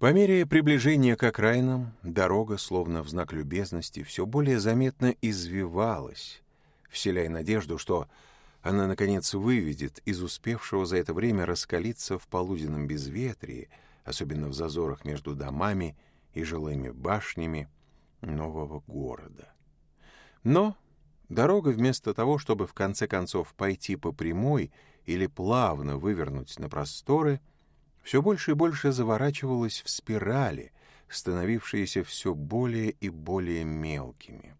По мере приближения к окраинам, дорога, словно в знак любезности, все более заметно извивалась, вселяя надежду, что она, наконец, выведет из успевшего за это время раскалиться в полуденном безветрии, особенно в зазорах между домами и жилыми башнями нового города. Но дорога, вместо того, чтобы в конце концов пойти по прямой или плавно вывернуть на просторы, — все больше и больше заворачивалось в спирали, становившиеся все более и более мелкими.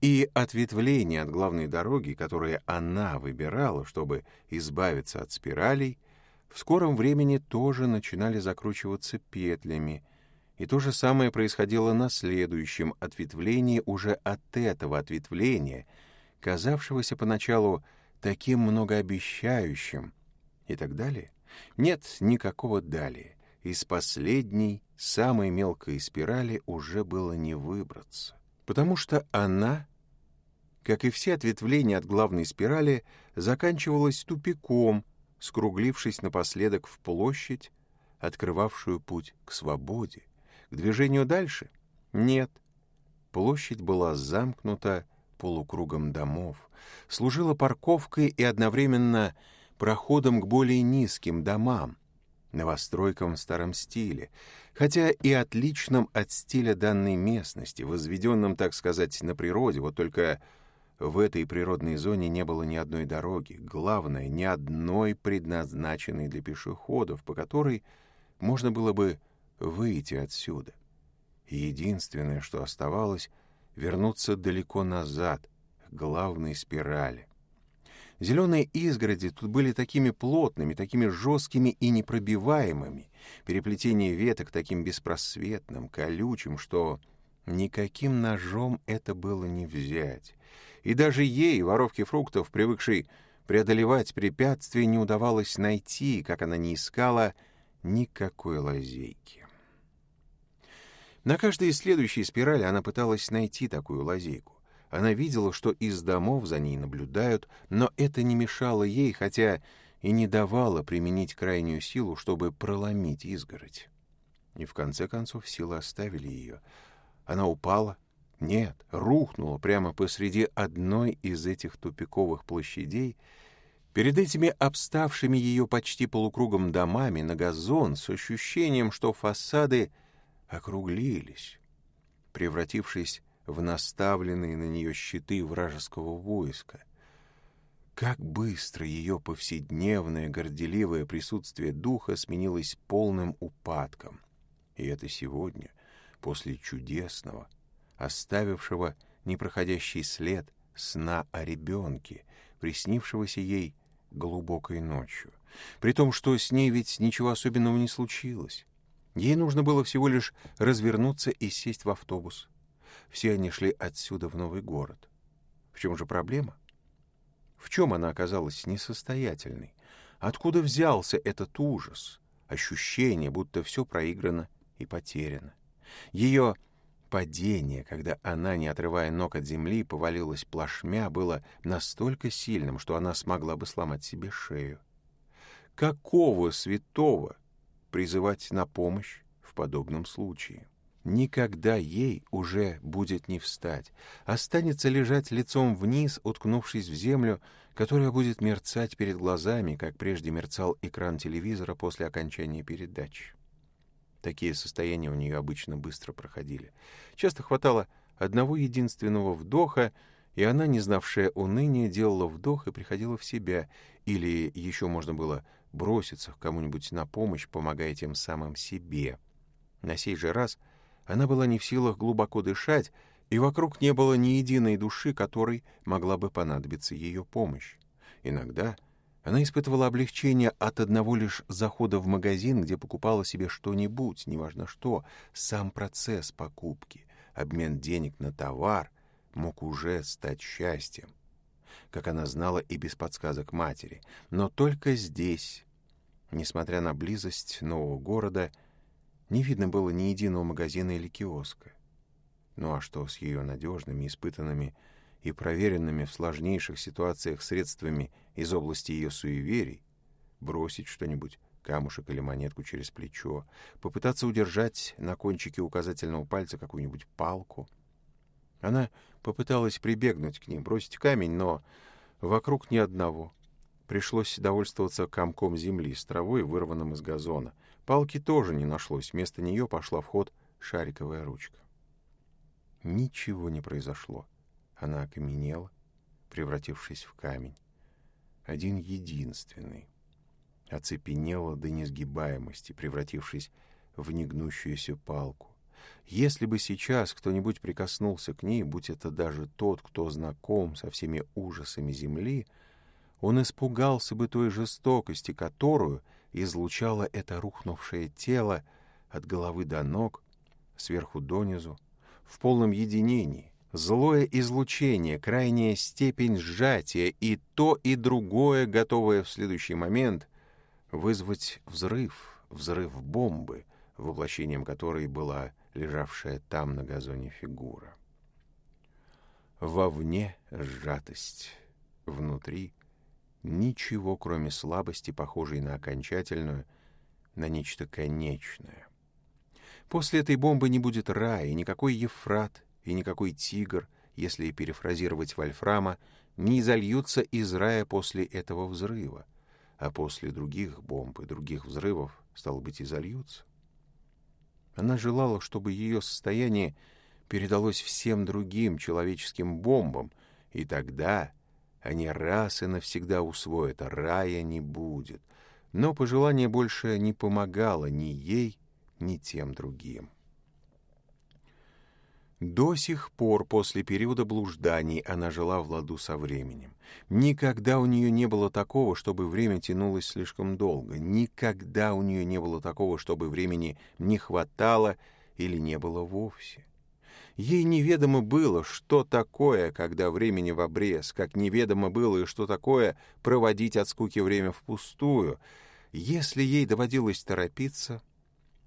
И ответвления от главной дороги, которые она выбирала, чтобы избавиться от спиралей, в скором времени тоже начинали закручиваться петлями, и то же самое происходило на следующем ответвлении уже от этого ответвления, казавшегося поначалу таким многообещающим, и так далее. Нет никакого далее. Из последней, самой мелкой спирали уже было не выбраться. Потому что она, как и все ответвления от главной спирали, заканчивалась тупиком, скруглившись напоследок в площадь, открывавшую путь к свободе. К движению дальше? Нет. Площадь была замкнута полукругом домов, служила парковкой и одновременно проходом к более низким домам, новостройкам в старом стиле, хотя и отличным от стиля данной местности, возведенным, так сказать, на природе, вот только в этой природной зоне не было ни одной дороги, главное, ни одной предназначенной для пешеходов, по которой можно было бы выйти отсюда. Единственное, что оставалось, вернуться далеко назад, к главной спирали. Зеленые изгороди тут были такими плотными, такими жесткими и непробиваемыми, переплетение веток таким беспросветным, колючим, что никаким ножом это было не взять. И даже ей, воровке фруктов, привыкшей преодолевать препятствия, не удавалось найти, как она не искала, никакой лазейки. На каждой следующей спирали она пыталась найти такую лазейку. Она видела, что из домов за ней наблюдают, но это не мешало ей, хотя и не давало применить крайнюю силу, чтобы проломить изгородь. И в конце концов силы оставили ее. Она упала, нет, рухнула прямо посреди одной из этих тупиковых площадей. Перед этими обставшими ее почти полукругом домами на газон с ощущением, что фасады округлились, превратившись в наставленные на нее щиты вражеского войска. Как быстро ее повседневное горделивое присутствие духа сменилось полным упадком. И это сегодня, после чудесного, оставившего непроходящий след сна о ребенке, приснившегося ей глубокой ночью. При том, что с ней ведь ничего особенного не случилось. Ей нужно было всего лишь развернуться и сесть в автобус. Все они шли отсюда в новый город. В чем же проблема? В чем она оказалась несостоятельной? Откуда взялся этот ужас, ощущение, будто все проиграно и потеряно? Ее падение, когда она, не отрывая ног от земли, повалилась плашмя, было настолько сильным, что она смогла бы сломать себе шею. Какого святого призывать на помощь в подобном случае? никогда ей уже будет не встать, останется лежать лицом вниз, уткнувшись в землю, которая будет мерцать перед глазами, как прежде мерцал экран телевизора после окончания передач. Такие состояния у нее обычно быстро проходили. Часто хватало одного единственного вдоха, и она, не знавшая уныния, делала вдох и приходила в себя, или еще можно было броситься к кому-нибудь на помощь, помогая тем самым себе. На сей же раз — она была не в силах глубоко дышать, и вокруг не было ни единой души, которой могла бы понадобиться ее помощь. Иногда она испытывала облегчение от одного лишь захода в магазин, где покупала себе что-нибудь, неважно что, сам процесс покупки, обмен денег на товар мог уже стать счастьем, как она знала и без подсказок матери. Но только здесь, несмотря на близость нового города, — не видно было ни единого магазина или киоска. Ну а что с ее надежными, испытанными и проверенными в сложнейших ситуациях средствами из области ее суеверий? Бросить что-нибудь, камушек или монетку через плечо, попытаться удержать на кончике указательного пальца какую-нибудь палку. Она попыталась прибегнуть к ним, бросить камень, но вокруг ни одного. Пришлось довольствоваться комком земли с травой, вырванным из газона — Палки тоже не нашлось, вместо нее пошла в ход шариковая ручка. Ничего не произошло. Она окаменела, превратившись в камень. Один единственный. Оцепенела до несгибаемости, превратившись в негнущуюся палку. Если бы сейчас кто-нибудь прикоснулся к ней, будь это даже тот, кто знаком со всеми ужасами земли, он испугался бы той жестокости, которую — излучало это рухнувшее тело от головы до ног, сверху донизу, в полном единении. Злое излучение, крайняя степень сжатия и то, и другое, готовое в следующий момент вызвать взрыв, взрыв бомбы, воплощением которой была лежавшая там на газоне фигура. Вовне сжатость, внутри ничего, кроме слабости, похожей на окончательную, на нечто конечное. После этой бомбы не будет рая, и никакой Ефрат, и никакой Тигр, если перефразировать Вольфрама, не изольются из рая после этого взрыва, а после других бомб и других взрывов, стало быть, изольются. Она желала, чтобы ее состояние передалось всем другим человеческим бомбам, и тогда — они раз и навсегда усвоят, а рая не будет. Но пожелание больше не помогало ни ей, ни тем другим. До сих пор, после периода блужданий, она жила в ладу со временем. Никогда у нее не было такого, чтобы время тянулось слишком долго. Никогда у нее не было такого, чтобы времени не хватало или не было вовсе. Ей неведомо было, что такое, когда времени в обрез, как неведомо было и что такое проводить от скуки время впустую. Если ей доводилось торопиться,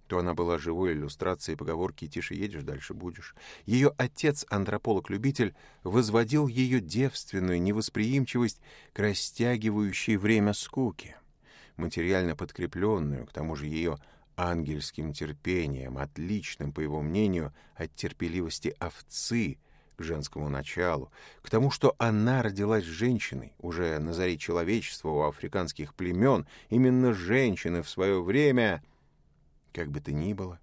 то она была живой иллюстрацией поговорки «тише едешь, дальше будешь». Ее отец, антрополог-любитель, возводил ее девственную невосприимчивость к растягивающей время скуки, материально подкрепленную, к тому же ее ангельским терпением, отличным, по его мнению, от терпеливости овцы к женскому началу, к тому, что она родилась женщиной, уже на заре человечества у африканских племен, именно женщины в свое время, как бы то ни было,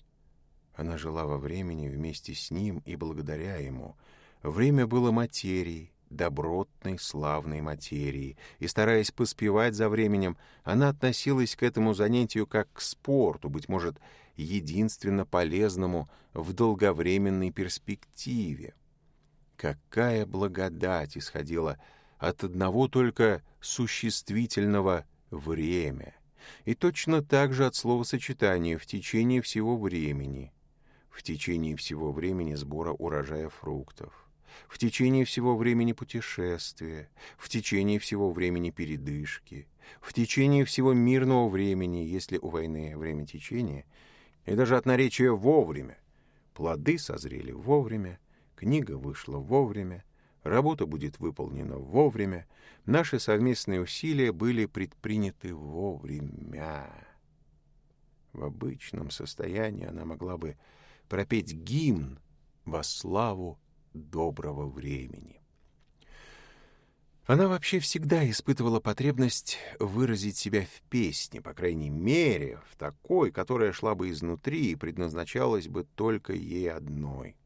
она жила во времени вместе с ним и благодаря ему. Время было материей, добротной славной материи, и, стараясь поспевать за временем, она относилась к этому занятию как к спорту, быть может, единственно полезному в долговременной перспективе. Какая благодать исходила от одного только существительного «время», и точно так же от словосочетания «в течение всего времени», в течение всего времени сбора урожая фруктов в течение всего времени путешествия, в течение всего времени передышки, в течение всего мирного времени, если у войны время течения, и даже от наречия «вовремя». Плоды созрели вовремя, книга вышла вовремя, работа будет выполнена вовремя, наши совместные усилия были предприняты вовремя. В обычном состоянии она могла бы пропеть гимн во славу доброго времени. Она вообще всегда испытывала потребность выразить себя в песне, по крайней мере, в такой, которая шла бы изнутри и предназначалась бы только ей одной.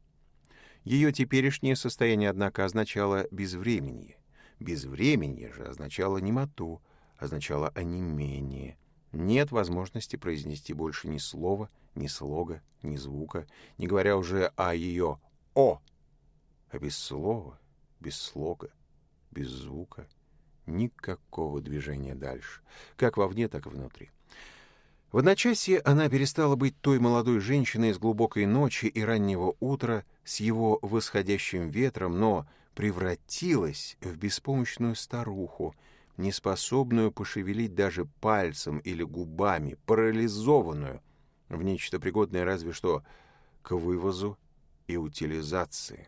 Ее теперешнее состояние, однако, означало безвременье. Безвременье же означало немоту, означало онемение. Нет возможности произнести больше ни слова, ни слога, ни звука, не говоря уже о ее «о» а без слова, без слога, без звука. Никакого движения дальше, как вовне, так и внутри. В одночасье она перестала быть той молодой женщиной из глубокой ночи и раннего утра с его восходящим ветром, но превратилась в беспомощную старуху, неспособную пошевелить даже пальцем или губами, парализованную, в нечто пригодное разве что к вывозу и утилизации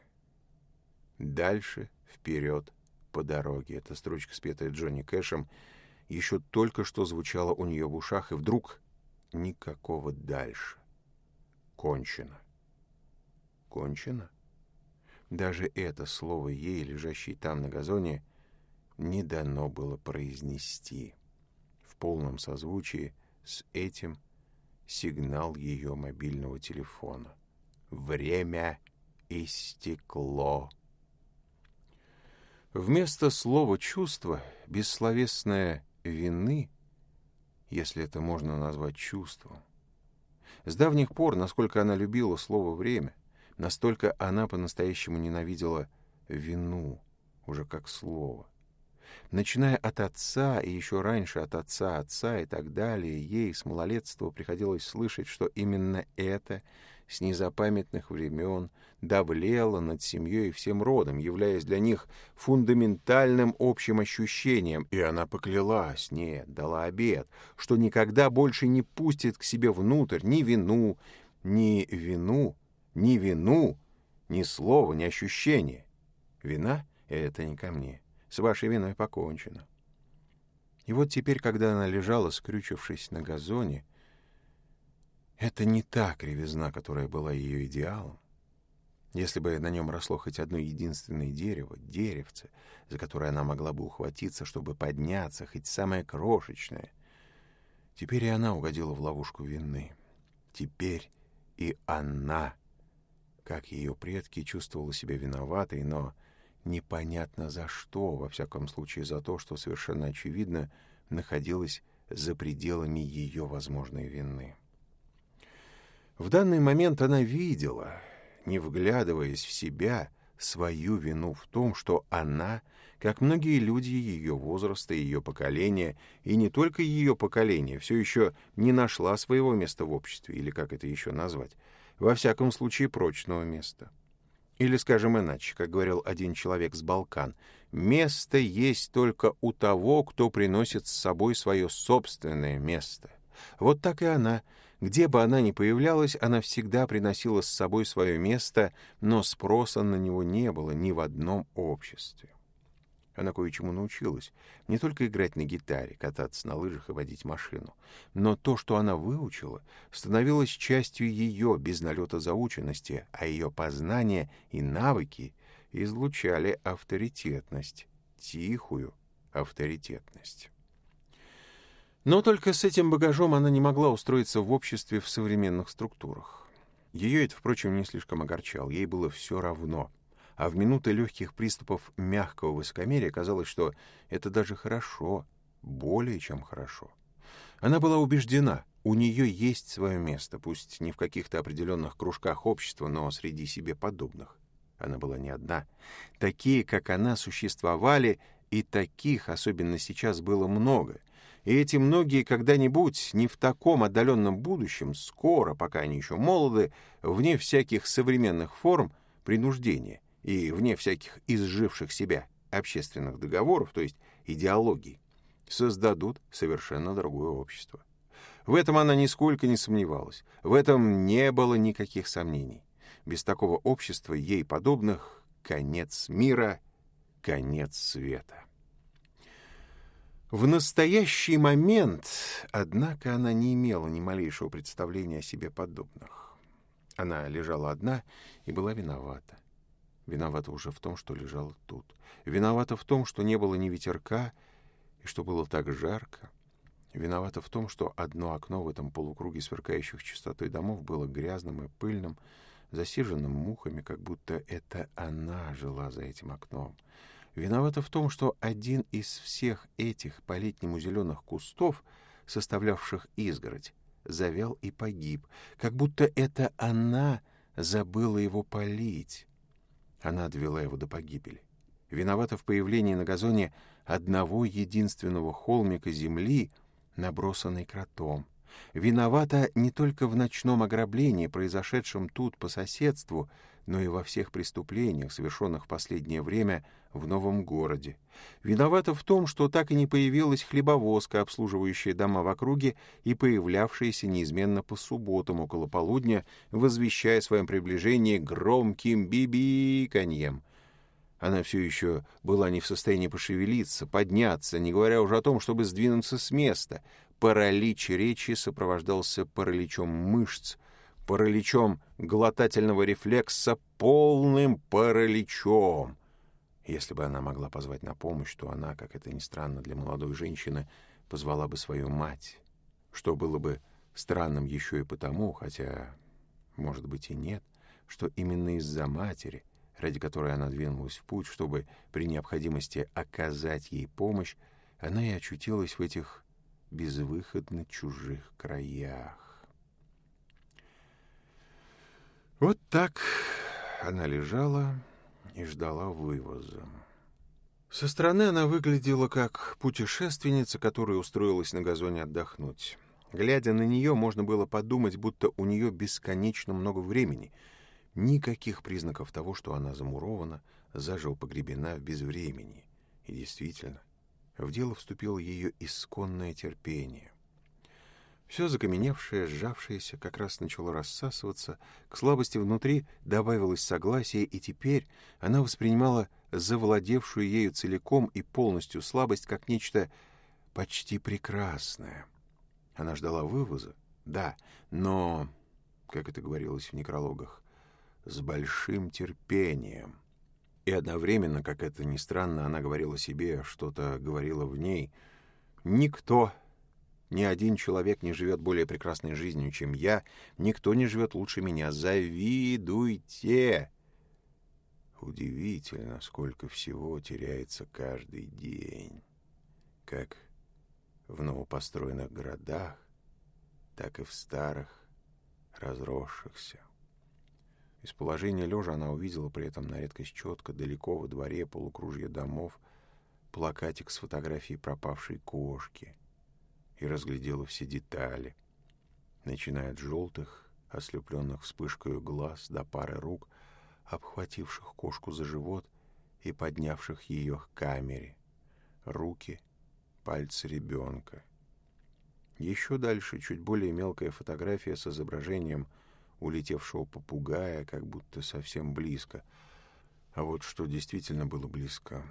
дальше, вперед, по дороге. Эта строчка, спетая Джонни Кэшем, еще только что звучала у нее в ушах, и вдруг никакого дальше. Кончено. Кончено? Даже это слово ей, лежащей там на газоне, не дано было произнести. В полном созвучии с этим сигнал ее мобильного телефона. Время истекло. Вместо слова чувства бессловесное «вины», если это можно назвать чувством. С давних пор, насколько она любила слово «время», настолько она по-настоящему ненавидела «вину» уже как слово начиная от отца и еще раньше от отца отца и так далее, ей с малолетства приходилось слышать, что именно это с незапамятных времен давлело над семьей и всем родом, являясь для них фундаментальным общим ощущением, и она поклялась, не дала обед, что никогда больше не пустит к себе внутрь ни вину, ни вину, ни вину, ни слова, ни ощущения. Вина — это не ко мне с вашей виной покончено. И вот теперь, когда она лежала, скрючившись на газоне, это не та кривизна, которая была ее идеалом. Если бы на нем росло хоть одно единственное дерево, деревце, за которое она могла бы ухватиться, чтобы подняться, хоть самое крошечное, теперь и она угодила в ловушку вины. Теперь и она, как ее предки, чувствовала себя виноватой, но непонятно за что, во всяком случае за то, что совершенно очевидно находилось за пределами ее возможной вины. В данный момент она видела, не вглядываясь в себя, свою вину в том, что она, как многие люди ее возраста, ее поколения, и не только ее поколения, все еще не нашла своего места в обществе, или как это еще назвать, во всяком случае прочного места. Или, скажем иначе, как говорил один человек с Балкан, место есть только у того, кто приносит с собой свое собственное место. Вот так и она. Где бы она ни появлялась, она всегда приносила с собой свое место, но спроса на него не было ни в одном обществе. Она кое-чему научилась. Не только играть на гитаре, кататься на лыжах и водить машину. Но то, что она выучила, становилось частью ее без налета заученности, а ее познания и навыки излучали авторитетность, тихую авторитетность. Но только с этим багажом она не могла устроиться в обществе в современных структурах. Ее это, впрочем, не слишком огорчало, ей было все равно — а в минуты легких приступов мягкого высокомерия казалось, что это даже хорошо, более чем хорошо. Она была убеждена, у нее есть свое место, пусть не в каких-то определенных кружках общества, но среди себе подобных. Она была не одна. Такие, как она, существовали, и таких, особенно сейчас, было много. И эти многие когда-нибудь, не в таком отдаленном будущем, скоро, пока они еще молоды, вне всяких современных форм принуждения — и вне всяких изживших себя общественных договоров, то есть идеологий, создадут совершенно другое общество. В этом она нисколько не сомневалась, в этом не было никаких сомнений. Без такого общества ей подобных конец мира, конец света. В настоящий момент, однако, она не имела ни малейшего представления о себе подобных. Она лежала одна и была виновата. Виновата уже в том, что лежала тут. Виновата в том, что не было ни ветерка, и что было так жарко. Виновата в том, что одно окно в этом полукруге сверкающих чистотой домов было грязным и пыльным, засиженным мухами, как будто это она жила за этим окном. Виновата в том, что один из всех этих по-летнему зеленых кустов, составлявших изгородь, завял и погиб, как будто это она забыла его полить. Она довела его до погибели. Виновата в появлении на газоне одного единственного холмика земли, набросанной кротом. Виновата не только в ночном ограблении, произошедшем тут по соседству, но и во всех преступлениях, совершенных в последнее время в новом городе. Виновата в том, что так и не появилась хлебовозка, обслуживающая дома в округе и появлявшаяся неизменно по субботам около полудня, возвещая о своем приближении громким бибиканьем. Она все еще была не в состоянии пошевелиться, подняться, не говоря уже о том, чтобы сдвинуться с места. Паралич речи сопровождался параличом мышц, параличом глотательного рефлекса, полным параличом. Если бы она могла позвать на помощь, то она, как это ни странно для молодой женщины, позвала бы свою мать, что было бы странным еще и потому, хотя, может быть, и нет, что именно из-за матери, ради которой она двинулась в путь, чтобы при необходимости оказать ей помощь, она и очутилась в этих безвыходно чужих краях. Вот так она лежала и ждала вывоза. Со стороны она выглядела как путешественница, которая устроилась на газоне отдохнуть. Глядя на нее, можно было подумать, будто у нее бесконечно много времени. Никаких признаков того, что она замурована, заживо погребена в безвремени. И действительно, в дело вступило ее исконное терпение. Все закаменевшее, сжавшееся, как раз начало рассасываться, к слабости внутри добавилось согласие, и теперь она воспринимала завладевшую ею целиком и полностью слабость как нечто почти прекрасное. Она ждала вывоза, да, но, как это говорилось в некрологах, с большим терпением. И одновременно, как это ни странно, она говорила себе, что-то говорила в ней. Никто ни один человек не живет более прекрасной жизнью, чем я. Никто не живет лучше меня. Завидуйте!» Удивительно, сколько всего теряется каждый день. Как в новопостроенных городах, так и в старых, разросшихся. Из положения лежа она увидела при этом на редкость четко далеко во дворе полукружья домов плакатик с фотографией пропавшей кошки — и разглядела все детали, начиная от желтых, ослепленных вспышкой глаз до пары рук, обхвативших кошку за живот и поднявших ее к камере, руки, пальцы ребенка. Еще дальше чуть более мелкая фотография с изображением улетевшего попугая, как будто совсем близко. А вот что действительно было близко,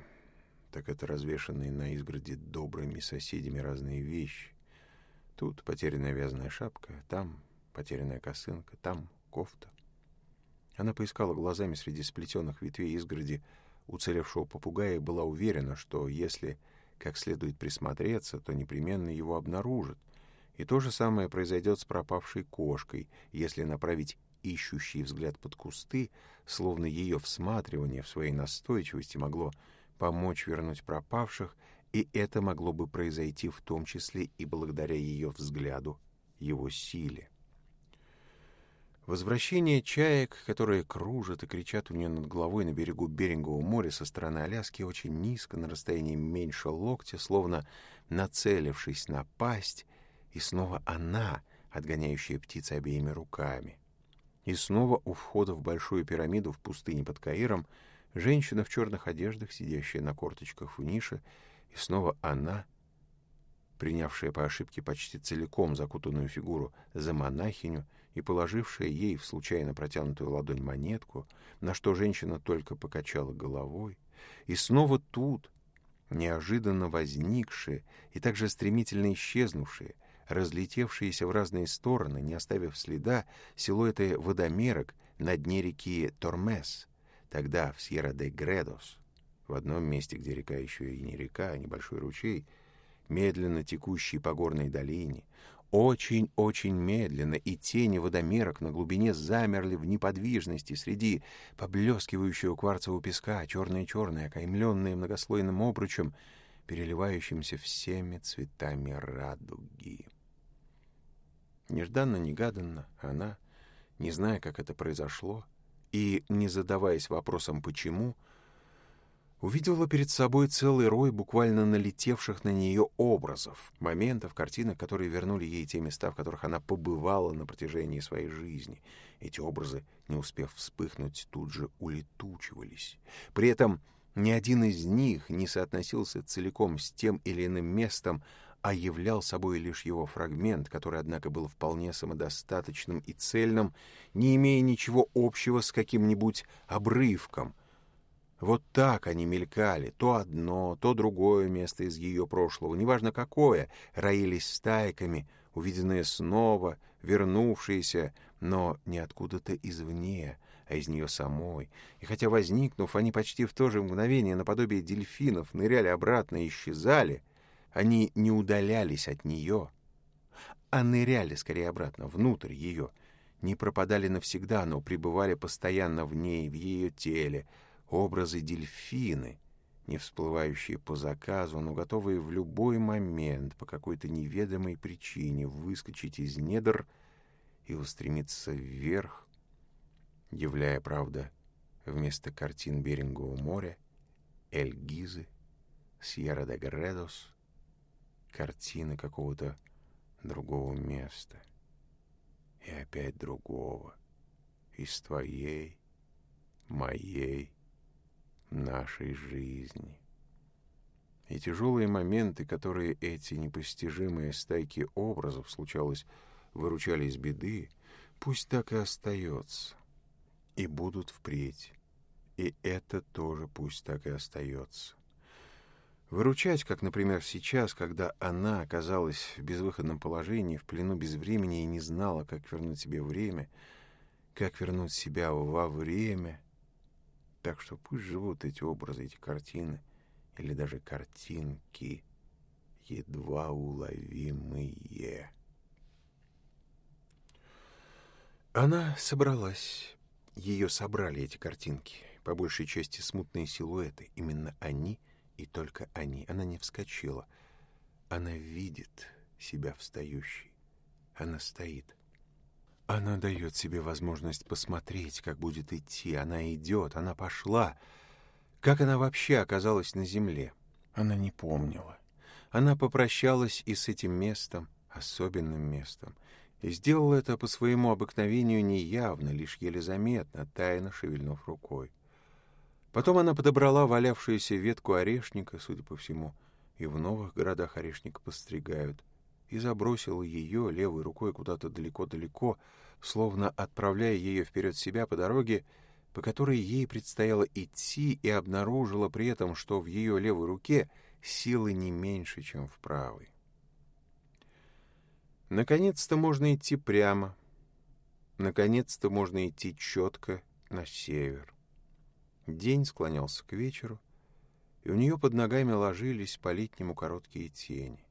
так это развешанные на изгороде добрыми соседями разные вещи, Тут потерянная вязаная шапка, там потерянная косынка, там кофта. Она поискала глазами среди сплетенных ветвей изгороди уцелевшего попугая и была уверена, что если как следует присмотреться, то непременно его обнаружат. И то же самое произойдет с пропавшей кошкой, если направить ищущий взгляд под кусты, словно ее всматривание в своей настойчивости могло помочь вернуть пропавших, и это могло бы произойти в том числе и благодаря ее взгляду, его силе. Возвращение чаек, которые кружат и кричат у нее над головой на берегу Берингового моря со стороны Аляски очень низко, на расстоянии меньше локтя, словно нацелившись на пасть, и снова она, отгоняющая птиц обеими руками. И снова у входа в большую пирамиду в пустыне под Каиром женщина в черных одеждах, сидящая на корточках в нише, и снова она, принявшая по ошибке почти целиком закутанную фигуру за монахиню и положившая ей в случайно протянутую ладонь монетку, на что женщина только покачала головой, и снова тут, неожиданно возникшие и также стремительно исчезнувшие, разлетевшиеся в разные стороны, не оставив следа, силуэты водомерок на дне реки Тормес, тогда в Сьерра-де-Гредос. В одном месте, где река еще и не река, а небольшой ручей, медленно текущий по горной долине, очень-очень медленно, и тени водомерок на глубине замерли в неподвижности среди поблескивающего кварцевого песка, черное-черное, окаймленное многослойным обручем, переливающимся всеми цветами радуги. Нежданно-негаданно она, не зная, как это произошло, и, не задаваясь вопросом «почему», увидела перед собой целый рой буквально налетевших на нее образов, моментов, картинок, которые вернули ей те места, в которых она побывала на протяжении своей жизни. Эти образы, не успев вспыхнуть, тут же улетучивались. При этом ни один из них не соотносился целиком с тем или иным местом, а являл собой лишь его фрагмент, который, однако, был вполне самодостаточным и цельным, не имея ничего общего с каким-нибудь обрывком — вот так они мелькали, то одно, то другое место из ее прошлого, неважно какое, роились стайками, увиденные снова, вернувшиеся, но не откуда-то извне, а из нее самой. И хотя возникнув, они почти в то же мгновение, наподобие дельфинов, ныряли обратно и исчезали, они не удалялись от нее, а ныряли скорее обратно, внутрь ее, не пропадали навсегда, но пребывали постоянно в ней, в ее теле, образы дельфины, не всплывающие по заказу, но готовые в любой момент по какой-то неведомой причине выскочить из недр и устремиться вверх, являя, правда, вместо картин Берингового моря Эль-Гизы, Сьерра-де-Гредос, картины какого-то другого места. И опять другого, из твоей, моей, нашей жизни. И тяжелые моменты, которые эти непостижимые стайки образов, случалось, выручали из беды, пусть так и остается, и будут впредь. И это тоже пусть так и остается. Выручать, как, например, сейчас, когда она оказалась в безвыходном положении, в плену без времени и не знала, как вернуть себе время, как вернуть себя во время — так что пусть живут эти образы, эти картины, или даже картинки, едва уловимые. Она собралась. Ее собрали эти картинки. По большей части смутные силуэты. Именно они и только они. Она не вскочила. Она видит себя встающей. Она стоит. Она дает себе возможность посмотреть, как будет идти. Она идет, она пошла. Как она вообще оказалась на земле? Она не помнила. Она попрощалась и с этим местом, особенным местом, и сделала это по своему обыкновению неявно, лишь еле заметно, тайно шевельнув рукой. Потом она подобрала валявшуюся ветку орешника, судя по всему, и в новых городах орешник постригают — и забросил ее левой рукой куда-то далеко-далеко, словно отправляя ее вперед себя по дороге, по которой ей предстояло идти, и обнаружила при этом, что в ее левой руке силы не меньше, чем в правой. Наконец-то можно идти прямо. Наконец-то можно идти четко на север. День склонялся к вечеру, и у нее под ногами ложились по-летнему короткие тени.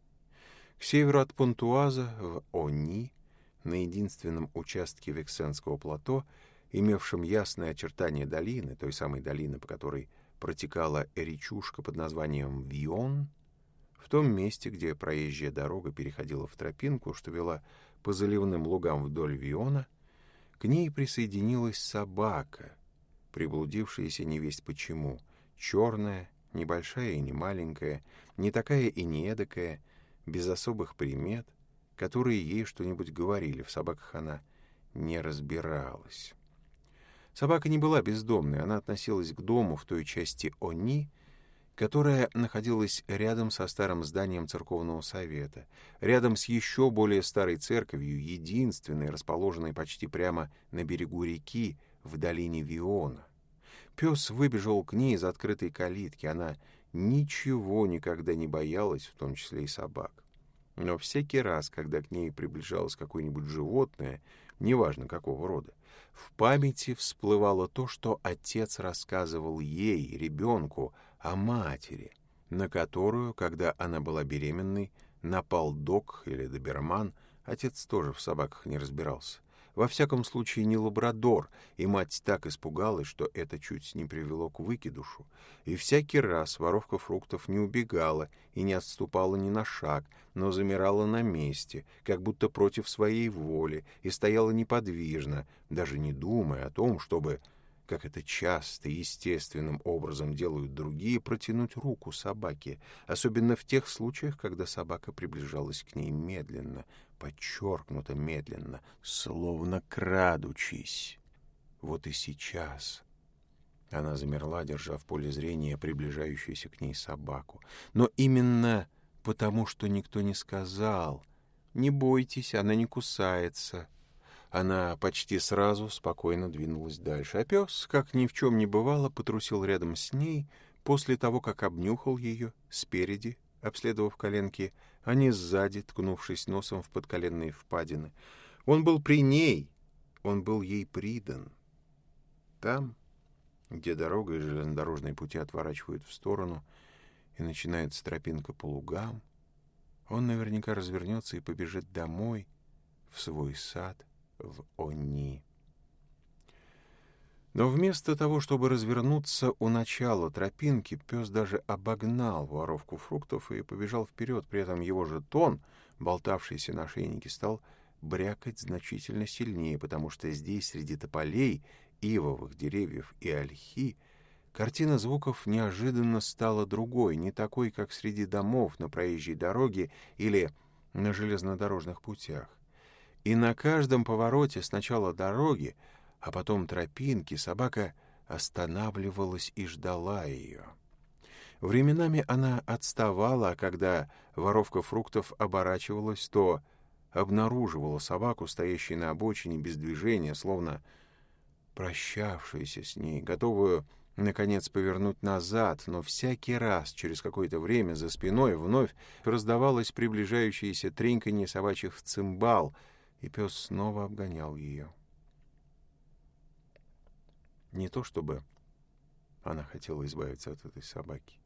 К северу от Пунтуаза в Они, на единственном участке Вексенского плато, имевшем ясное очертание долины, той самой долины, по которой протекала речушка под названием Вион, в том месте, где проезжая дорога переходила в тропинку, что вела по заливным лугам вдоль Виона, к ней присоединилась собака, приблудившаяся невесть почему, черная, небольшая и не маленькая, не такая и не эдакая, без особых примет, которые ей что-нибудь говорили, в собаках она не разбиралась. Собака не была бездомной, она относилась к дому в той части Они, которая находилась рядом со старым зданием церковного совета, рядом с еще более старой церковью, единственной, расположенной почти прямо на берегу реки в долине Виона. Пес выбежал к ней из открытой калитки, она ничего никогда не боялась, в том числе и собак. Но всякий раз, когда к ней приближалось какое-нибудь животное, неважно какого рода, в памяти всплывало то, что отец рассказывал ей, ребенку, о матери, на которую, когда она была беременной, напал док или доберман, отец тоже в собаках не разбирался. Во всяком случае, не лабрадор, и мать так испугалась, что это чуть не привело к выкидушу. И всякий раз воровка фруктов не убегала и не отступала ни на шаг, но замирала на месте, как будто против своей воли, и стояла неподвижно, даже не думая о том, чтобы, как это часто и естественным образом делают другие, протянуть руку собаке, особенно в тех случаях, когда собака приближалась к ней медленно, подчеркнуто медленно, словно крадучись. Вот и сейчас. Она замерла, держа в поле зрения приближающуюся к ней собаку. Но именно потому, что никто не сказал. «Не бойтесь, она не кусается». Она почти сразу спокойно двинулась дальше, а пес, как ни в чем не бывало, потрусил рядом с ней после того, как обнюхал ее спереди обследовав коленки, а не сзади, ткнувшись носом в подколенные впадины. Он был при ней, он был ей придан. Там, где дорога и железнодорожные пути отворачивают в сторону, и начинается тропинка по лугам, он наверняка развернется и побежит домой, в свой сад, в Они. Но вместо того, чтобы развернуться у начала тропинки, пес даже обогнал воровку фруктов и побежал вперед. При этом его же тон, болтавшийся на шейнике, стал брякать значительно сильнее, потому что здесь, среди тополей, ивовых деревьев и ольхи, картина звуков неожиданно стала другой, не такой, как среди домов на проезжей дороге или на железнодорожных путях. И на каждом повороте сначала дороги, а потом тропинки собака останавливалась и ждала ее. Временами она отставала, а когда воровка фруктов оборачивалась, то обнаруживала собаку, стоящую на обочине без движения, словно прощавшуюся с ней, готовую, наконец, повернуть назад, но всякий раз через какое-то время за спиной вновь раздавалось приближающееся треньканье собачьих цимбал, и пес снова обгонял ее. Не то чтобы она хотела избавиться от этой собаки.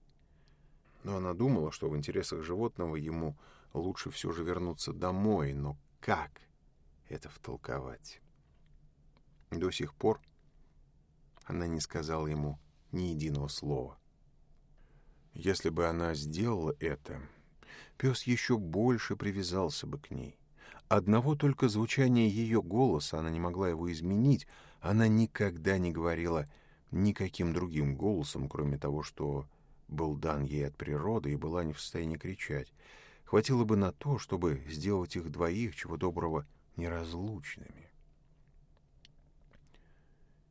Но она думала, что в интересах животного ему лучше все же вернуться домой. Но как это втолковать? До сих пор она не сказала ему ни единого слова. Если бы она сделала это, пес еще больше привязался бы к ней. Одного только звучания ее голоса она не могла его изменить, она никогда не говорила никаким другим голосом, кроме того, что был дан ей от природы и была не в состоянии кричать. Хватило бы на то, чтобы сделать их двоих, чего доброго, неразлучными.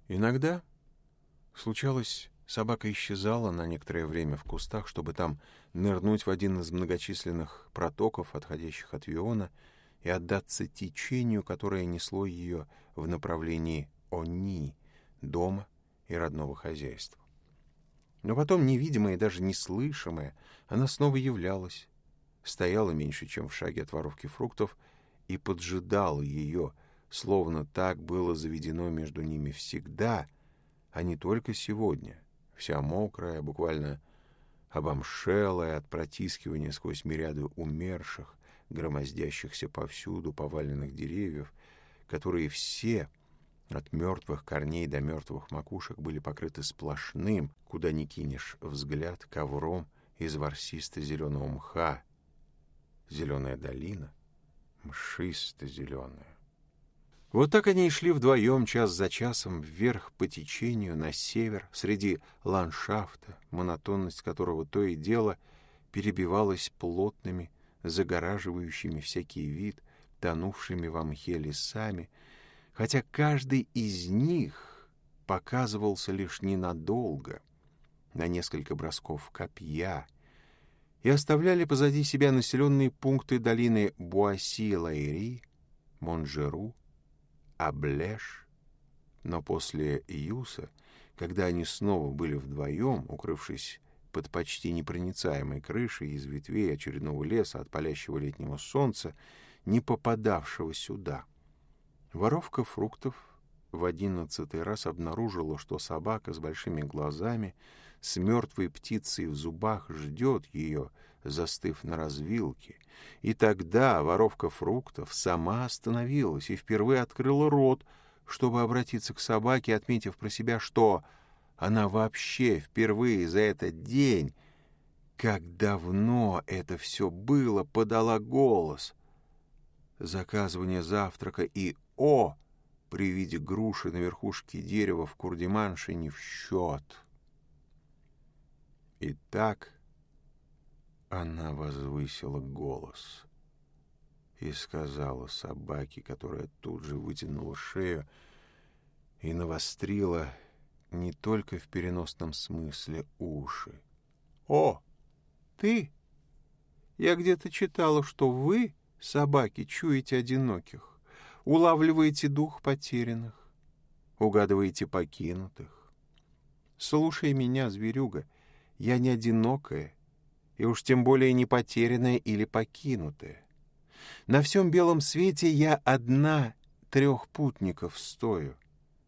Иногда случалось, собака исчезала на некоторое время в кустах, чтобы там нырнуть в один из многочисленных протоков, отходящих от Виона, и отдаться течению, которое несло ее в направлении они, дома и родного хозяйства. Но потом невидимая, даже неслышимая, она снова являлась, стояла меньше, чем в шаге от воровки фруктов, и поджидала ее, словно так было заведено между ними всегда, а не только сегодня, вся мокрая, буквально обомшелая от протискивания сквозь мириады умерших, громоздящихся повсюду поваленных деревьев, которые все — от мертвых корней до мертвых макушек были покрыты сплошным, куда ни кинешь взгляд, ковром из ворсисто-зеленого мха. Зеленая долина, мшисто-зеленая. Вот так они и шли вдвоем час за часом вверх по течению на север, среди ландшафта, монотонность которого то и дело перебивалась плотными, загораживающими всякий вид, тонувшими во мхе лесами — хотя каждый из них показывался лишь ненадолго, на несколько бросков копья, и оставляли позади себя населенные пункты долины Буаси-Лаири, Монжеру, Аблеш. Но после Юса, когда они снова были вдвоем, укрывшись под почти непроницаемой крышей из ветвей очередного леса от палящего летнего солнца, не попадавшего сюда — Воровка фруктов в одиннадцатый раз обнаружила, что собака с большими глазами, с мертвой птицей в зубах ждет ее, застыв на развилке. И тогда воровка фруктов сама остановилась и впервые открыла рот, чтобы обратиться к собаке, отметив про себя, что она вообще впервые за этот день, как давно это все было, подала голос — заказывание завтрака и о! При виде груши на верхушке дерева в Курдиманше не в счет. И так она возвысила голос и сказала собаке, которая тут же вытянула шею и навострила не только в переносном смысле уши. «О, ты! Я где-то читала, что вы, собаки, чуете одиноких улавливаете дух потерянных, угадываете покинутых. Слушай меня, зверюга, я не одинокая, и уж тем более не потерянная или покинутая. На всем белом свете я одна трех путников стою,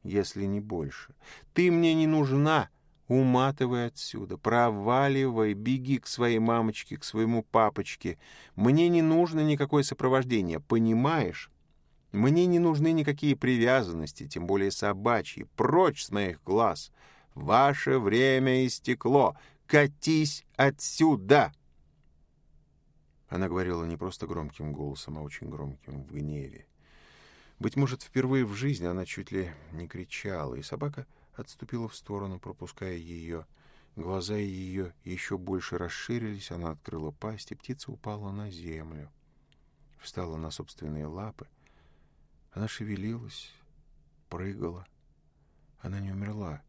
если не больше. Ты мне не нужна, уматывай отсюда, проваливай, беги к своей мамочке, к своему папочке. Мне не нужно никакое сопровождение, понимаешь? Мне не нужны никакие привязанности, тем более собачьи. Прочь с моих глаз. Ваше время истекло. Катись отсюда!» Она говорила не просто громким голосом, а очень громким в гневе. Быть может, впервые в жизни она чуть ли не кричала, и собака отступила в сторону, пропуская ее. Глаза ее еще больше расширились, она открыла пасть, и птица упала на землю. Встала на собственные лапы, она шевелилась, прыгала. Она не умерла.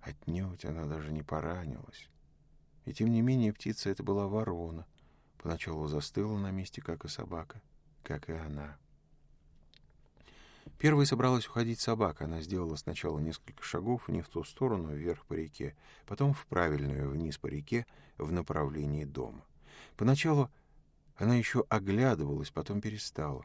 Отнюдь она даже не поранилась. И тем не менее птица это была ворона. Поначалу застыла на месте, как и собака, как и она. Первой собралась уходить собака. Она сделала сначала несколько шагов не в ту сторону, а вверх по реке, потом в правильную, вниз по реке, в направлении дома. Поначалу она еще оглядывалась, потом перестала.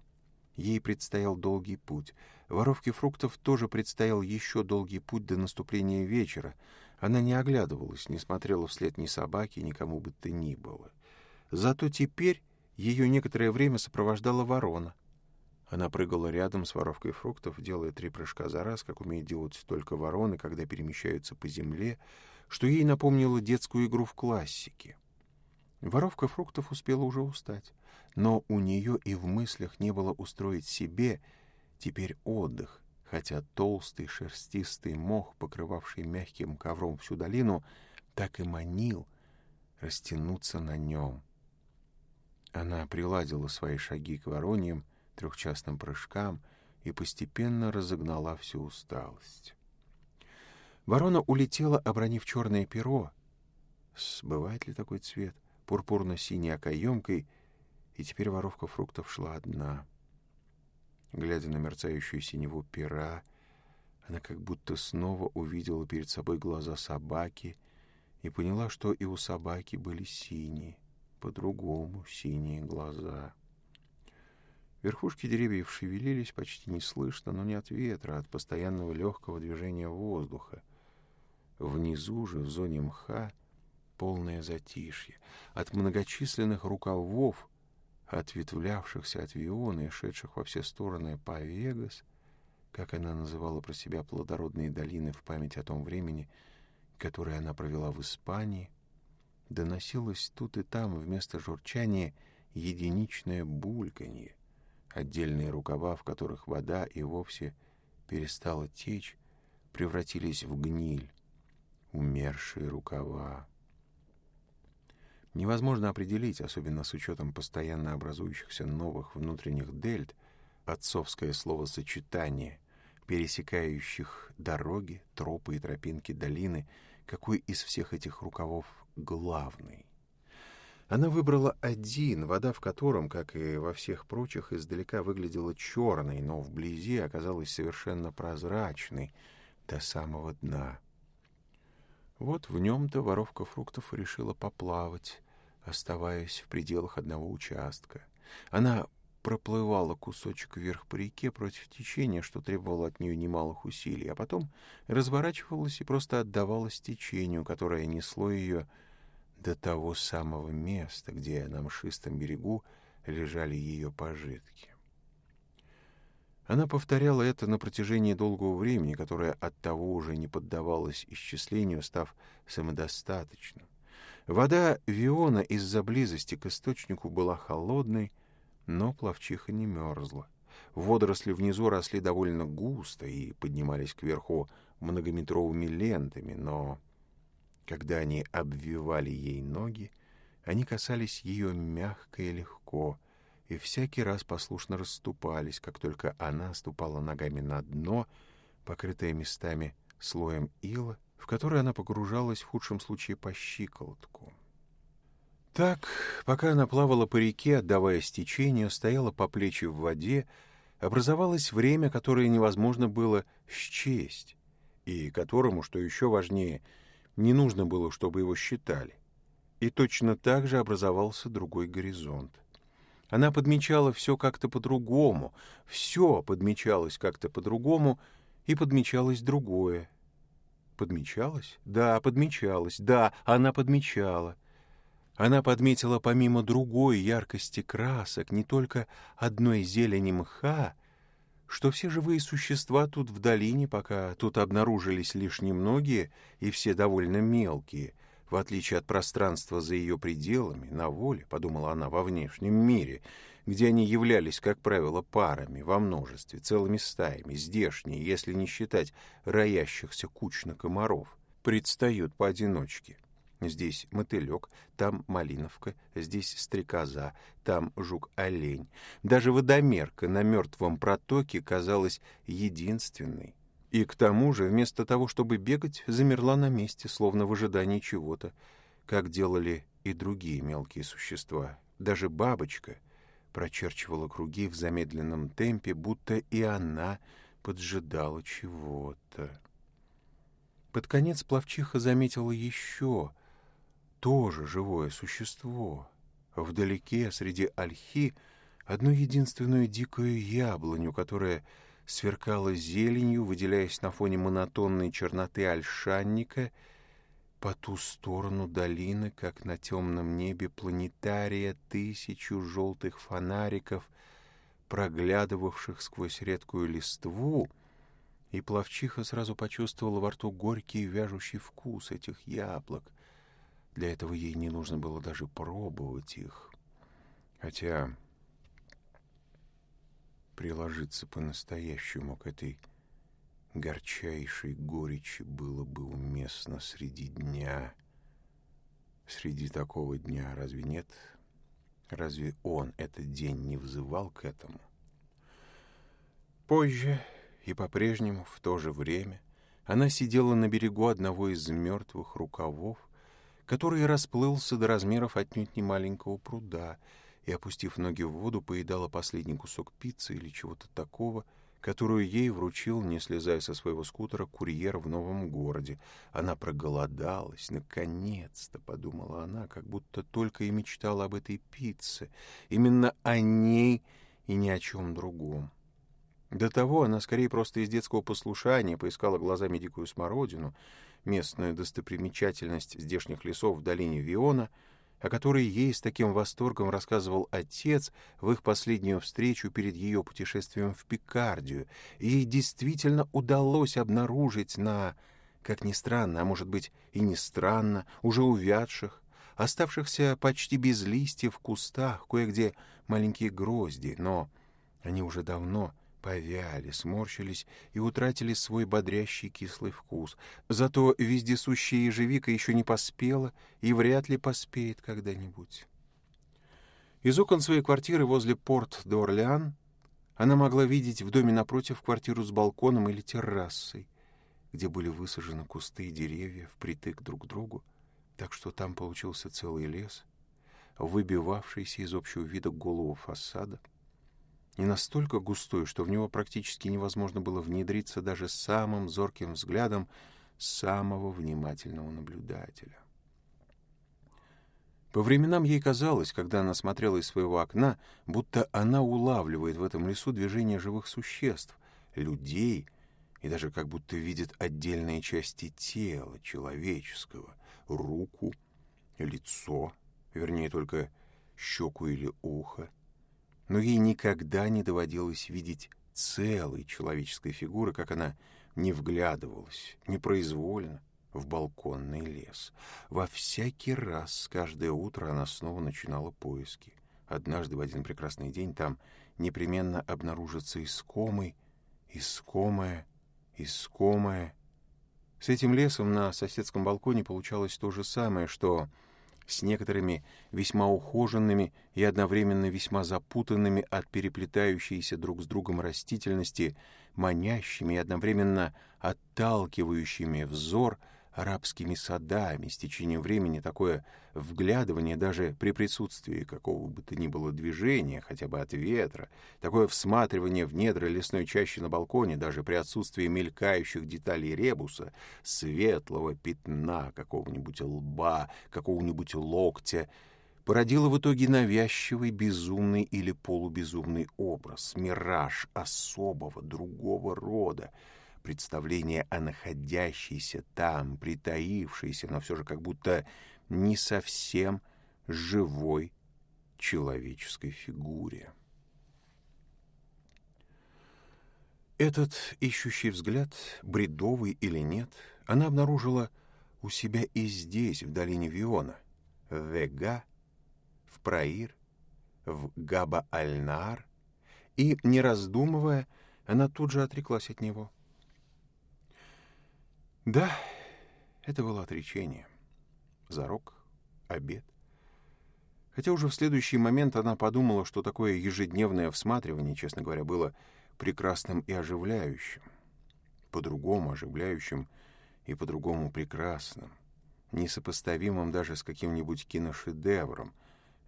Ей предстоял долгий путь. Воровке фруктов тоже предстоял еще долгий путь до наступления вечера. Она не оглядывалась, не смотрела вслед ни собаки, ни кому бы то ни было. Зато теперь ее некоторое время сопровождала ворона. Она прыгала рядом с воровкой фруктов, делая три прыжка за раз, как умеют делать только вороны, когда перемещаются по земле, что ей напомнило детскую игру в классике — Воровка фруктов успела уже устать, но у нее и в мыслях не было устроить себе теперь отдых, хотя толстый шерстистый мох, покрывавший мягким ковром всю долину, так и манил растянуться на нем. Она приладила свои шаги к вороньям, трехчастным прыжкам и постепенно разогнала всю усталость. Ворона улетела, обронив черное перо. Сбывает ли такой цвет? пурпурно-синяя каемкой, и теперь воровка фруктов шла одна. Глядя на мерцающую синеву пера, она как будто снова увидела перед собой глаза собаки и поняла, что и у собаки были синие, по-другому синие глаза. Верхушки деревьев шевелились почти неслышно, но не от ветра, а от постоянного легкого движения воздуха. Внизу же, в зоне мха, полное затишье. От многочисленных рукавов, ответвлявшихся от Виона и шедших во все стороны по Вегас, как она называла про себя плодородные долины в память о том времени, которое она провела в Испании, доносилось тут и там вместо журчания единичное бульканье, отдельные рукава, в которых вода и вовсе перестала течь, превратились в гниль, умершие рукава. Невозможно определить, особенно с учетом постоянно образующихся новых внутренних дельт, отцовское словосочетание, пересекающих дороги, тропы и тропинки долины, какой из всех этих рукавов главный. Она выбрала один, вода в котором, как и во всех прочих, издалека выглядела черной, но вблизи оказалась совершенно прозрачной до самого дна. Вот в нем-то воровка фруктов решила поплавать, оставаясь в пределах одного участка. Она проплывала кусочек вверх по реке против течения, что требовало от нее немалых усилий, а потом разворачивалась и просто отдавалась течению, которое несло ее до того самого места, где на мшистом берегу лежали ее пожитки. Она повторяла это на протяжении долгого времени, которое от того уже не поддавалось исчислению, став самодостаточным. Вода Виона из-за близости к источнику была холодной, но плавчиха не мерзла. Водоросли внизу росли довольно густо и поднимались кверху многометровыми лентами, но когда они обвивали ей ноги, они касались ее мягко и легко, и всякий раз послушно расступались, как только она ступала ногами на дно, покрытое местами слоем ила, в которой она погружалась в худшем случае по щиколотку. Так, пока она плавала по реке, отдавая стечению, стояла по плечи в воде, образовалось время, которое невозможно было счесть, и которому, что еще важнее, не нужно было, чтобы его считали. И точно так же образовался другой горизонт. Она подмечала все как-то по-другому, все подмечалось как-то по-другому, и подмечалось другое, подмечалась Да, подмечалась да, она подмечала. Она подметила помимо другой яркости красок не только одной зелени мха, что все живые существа тут в долине, пока тут обнаружились лишь немногие и все довольно мелкие, в отличие от пространства за ее пределами, на воле, подумала она, во внешнем мире — где они являлись, как правило, парами во множестве, целыми стаями, здешние, если не считать роящихся кучно комаров, предстают поодиночке. Здесь мотылек, там малиновка, здесь стрекоза, там жук-олень. Даже водомерка на мертвом протоке казалась единственной. И к тому же, вместо того, чтобы бегать, замерла на месте, словно в ожидании чего-то, как делали и другие мелкие существа. Даже бабочка, прочерчивала круги в замедленном темпе, будто и она поджидала чего-то. Под конец плавчиха заметила еще тоже живое существо. Вдалеке, среди ольхи, одну единственную дикую яблоню, которая сверкала зеленью, выделяясь на фоне монотонной черноты ольшанника — по ту сторону долины, как на темном небе планетария, тысячу желтых фонариков, проглядывавших сквозь редкую листву, и плавчиха сразу почувствовала во рту горький вяжущий вкус этих яблок. Для этого ей не нужно было даже пробовать их. Хотя приложиться по-настоящему к этой горчайшей горечи было бы уместно среди дня. Среди такого дня разве нет? Разве он этот день не взывал к этому? Позже и по-прежнему в то же время она сидела на берегу одного из мертвых рукавов, который расплылся до размеров отнюдь не маленького пруда, и, опустив ноги в воду, поедала последний кусок пиццы или чего-то такого — которую ей вручил, не слезая со своего скутера, курьер в новом городе. Она проголодалась, наконец-то, подумала она, как будто только и мечтала об этой пицце. Именно о ней и ни о чем другом. До того она скорее просто из детского послушания поискала глазами дикую смородину, местную достопримечательность здешних лесов в долине Виона — о которой ей с таким восторгом рассказывал отец в их последнюю встречу перед ее путешествием в Пикардию. Ей действительно удалось обнаружить на, как ни странно, а может быть и не странно, уже увядших, оставшихся почти без листьев в кустах, кое-где маленькие грозди, но они уже давно повяли, сморщились и утратили свой бодрящий кислый вкус. Зато вездесущая ежевика еще не поспела и вряд ли поспеет когда-нибудь. Из окон своей квартиры возле порт-д'Орлеан она могла видеть в доме напротив квартиру с балконом или террасой, где были высажены кусты и деревья впритык друг к другу, так что там получился целый лес, выбивавшийся из общего вида голого фасада — не настолько густой, что в него практически невозможно было внедриться даже самым зорким взглядом самого внимательного наблюдателя. По временам ей казалось, когда она смотрела из своего окна, будто она улавливает в этом лесу движение живых существ, людей, и даже как будто видит отдельные части тела человеческого, руку, лицо, вернее, только щеку или ухо, но ей никогда не доводилось видеть целой человеческой фигуры, как она не вглядывалась, непроизвольно, в балконный лес. Во всякий раз, каждое утро она снова начинала поиски. Однажды в один прекрасный день там непременно обнаружится искомый, искомая, искомая. С этим лесом на соседском балконе получалось то же самое, что с некоторыми весьма ухоженными и одновременно весьма запутанными от переплетающейся друг с другом растительности, манящими и одновременно отталкивающими взор – арабскими садами, с течением времени такое вглядывание даже при присутствии какого бы то ни было движения, хотя бы от ветра, такое всматривание в недра лесной чащи на балконе, даже при отсутствии мелькающих деталей ребуса, светлого пятна какого-нибудь лба, какого-нибудь локтя — породило в итоге навязчивый безумный или полубезумный образ, мираж особого, другого рода, представление о находящейся там, притаившейся, но все же как будто не совсем живой человеческой фигуре. Этот ищущий взгляд, бредовый или нет, она обнаружила у себя и здесь, в долине Виона, в Вега, в Праир, в Габа Альнар, и, не раздумывая, она тут же отреклась от него. Да, это было отречение. Зарок, обед. Хотя уже в следующий момент она подумала, что такое ежедневное всматривание, честно говоря, было прекрасным и оживляющим. По-другому оживляющим и по-другому прекрасным. Несопоставимым даже с каким-нибудь киношедевром.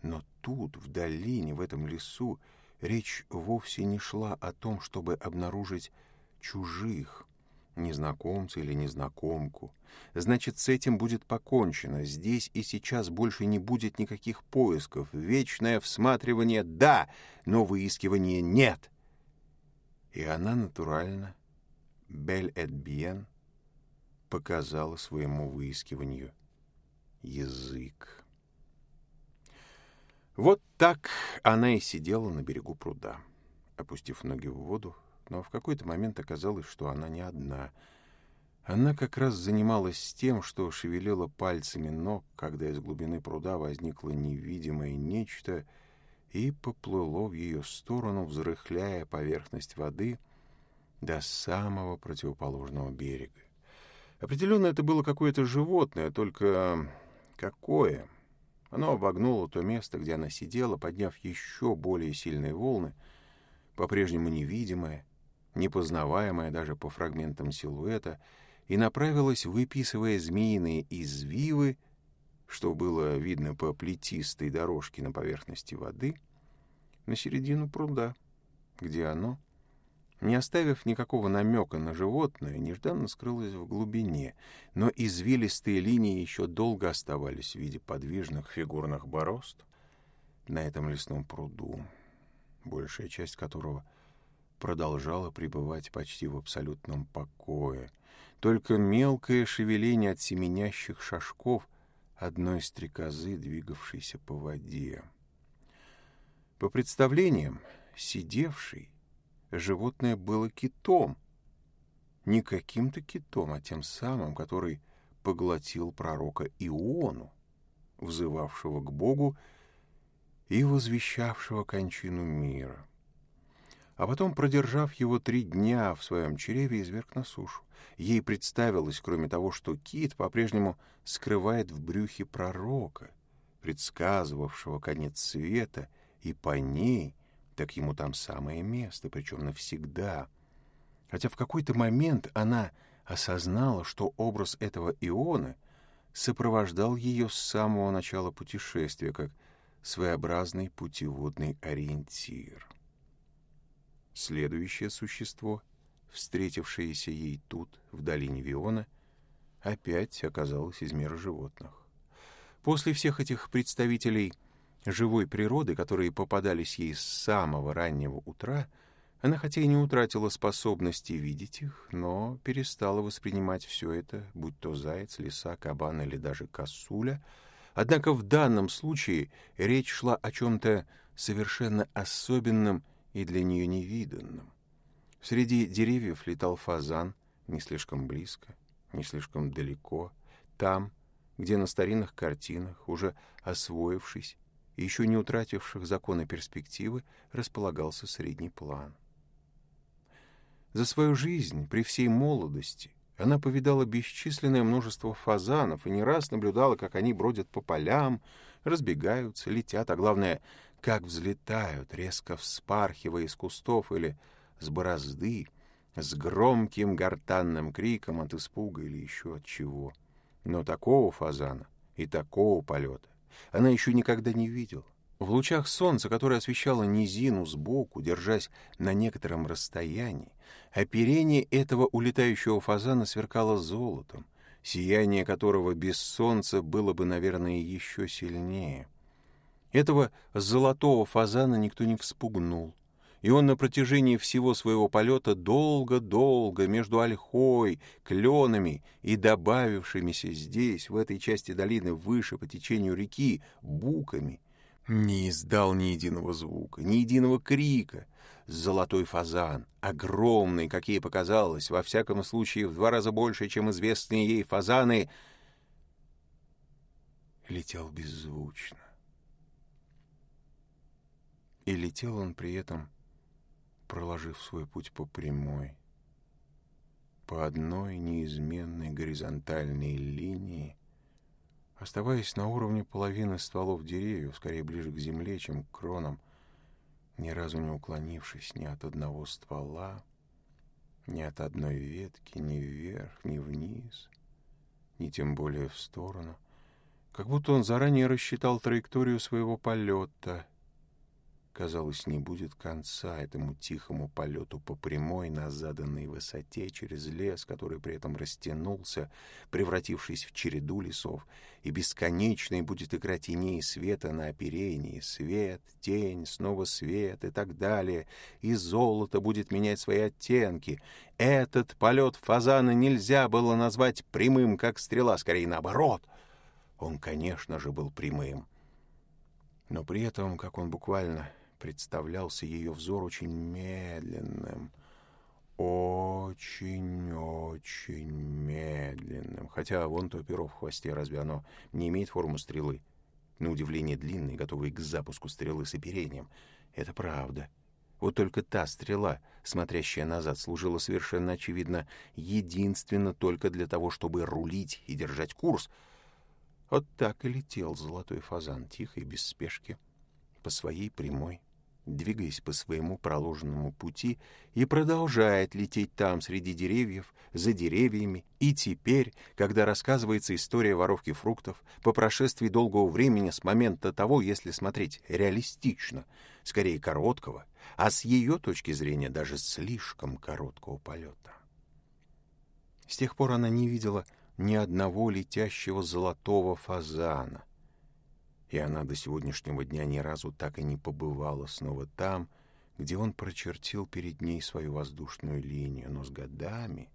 Но тут, в долине, в этом лесу, речь вовсе не шла о том, чтобы обнаружить чужих, незнакомца или незнакомку. Значит, с этим будет покончено. Здесь и сейчас больше не будет никаких поисков. Вечное всматривание — да, но выискивание — нет. И она натурально, бель эт бьен, показала своему выискиванию язык. Вот так она и сидела на берегу пруда, опустив ноги в воду, но в какой-то момент оказалось, что она не одна. Она как раз занималась тем, что шевелила пальцами ног, когда из глубины пруда возникло невидимое нечто и поплыло в ее сторону, взрыхляя поверхность воды до самого противоположного берега. Определенно это было какое-то животное, только какое? Оно обогнуло то место, где она сидела, подняв еще более сильные волны, по-прежнему невидимое, непознаваемая даже по фрагментам силуэта, и направилась выписывая змеиные извивы, что было видно по плетистой дорожке на поверхности воды, на середину пруда, где оно, не оставив никакого намека на животное, нежданно скрылось в глубине, но извилистые линии еще долго оставались в виде подвижных фигурных борозд на этом лесном пруду, большая часть которого — продолжала пребывать почти в абсолютном покое. Только мелкое шевеление от семенящих шажков одной стрекозы, двигавшейся по воде. По представлениям, сидевший, животное было китом. Не каким-то китом, а тем самым, который поглотил пророка Иону, взывавшего к Богу и возвещавшего кончину мира. А потом, продержав его три дня в своем чреве, изверг на сушу. Ей представилось, кроме того, что кит по-прежнему скрывает в брюхе пророка, предсказывавшего конец света, и по ней, так ему там самое место, причем навсегда. Хотя в какой-то момент она осознала, что образ этого Иона сопровождал ее с самого начала путешествия, как своеобразный путеводный ориентир. Следующее существо, встретившееся ей тут, в долине Виона, опять оказалось из мира животных. После всех этих представителей живой природы, которые попадались ей с самого раннего утра, она хотя и не утратила способности видеть их, но перестала воспринимать все это, будь то заяц, лиса, кабан или даже косуля. Однако в данном случае речь шла о чем-то совершенно особенном и для нее невиданным. Среди деревьев летал фазан, не слишком близко, не слишком далеко, там, где на старинных картинах, уже освоившись и еще не утративших законы перспективы, располагался средний план. За свою жизнь, при всей молодости, она повидала бесчисленное множество фазанов и не раз наблюдала, как они бродят по полям, разбегаются, летят, а главное — как взлетают, резко вспархивая из кустов или с борозды, с громким гортанным криком от испуга или еще от чего. Но такого фазана и такого полета она еще никогда не видела. В лучах солнца, которое освещало низину сбоку, держась на некотором расстоянии, оперение этого улетающего фазана сверкало золотом, сияние которого без солнца было бы, наверное, еще сильнее — этого золотого фазана никто не вспугнул, и он на протяжении всего своего полета долго-долго между ольхой, кленами и добавившимися здесь, в этой части долины, выше по течению реки, буками, не издал ни единого звука, ни единого крика. Золотой фазан, огромный, как ей показалось, во всяком случае в два раза больше, чем известные ей фазаны, летел беззвучно. И летел он при этом, проложив свой путь по прямой, по одной неизменной горизонтальной линии, оставаясь на уровне половины стволов деревьев, скорее ближе к земле, чем к кронам, ни разу не уклонившись ни от одного ствола, ни от одной ветки, ни вверх, ни вниз, ни тем более в сторону, как будто он заранее рассчитал траекторию своего полета — Казалось, не будет конца этому тихому полету по прямой на заданной высоте через лес, который при этом растянулся, превратившись в череду лесов, и бесконечный будет игра теней света на оперении, свет, тень, снова свет и так далее, и золото будет менять свои оттенки. Этот полет фазана нельзя было назвать прямым, как стрела, скорее наоборот. Он, конечно же, был прямым. Но при этом, как он буквально представлялся ее взор очень медленным, очень-очень медленным. Хотя вон то перо в хвосте, разве оно не имеет форму стрелы? На удивление длинный, готовый к запуску стрелы с оперением. Это правда. Вот только та стрела, смотрящая назад, служила совершенно очевидно единственно только для того, чтобы рулить и держать курс. Вот так и летел золотой фазан, тихо и без спешки, по своей прямой двигаясь по своему проложенному пути, и продолжает лететь там, среди деревьев, за деревьями, и теперь, когда рассказывается история воровки фруктов, по прошествии долгого времени с момента того, если смотреть реалистично, скорее короткого, а с ее точки зрения даже слишком короткого полета. С тех пор она не видела ни одного летящего золотого фазана, и она до сегодняшнего дня ни разу так и не побывала снова там, где он прочертил перед ней свою воздушную линию, но с годами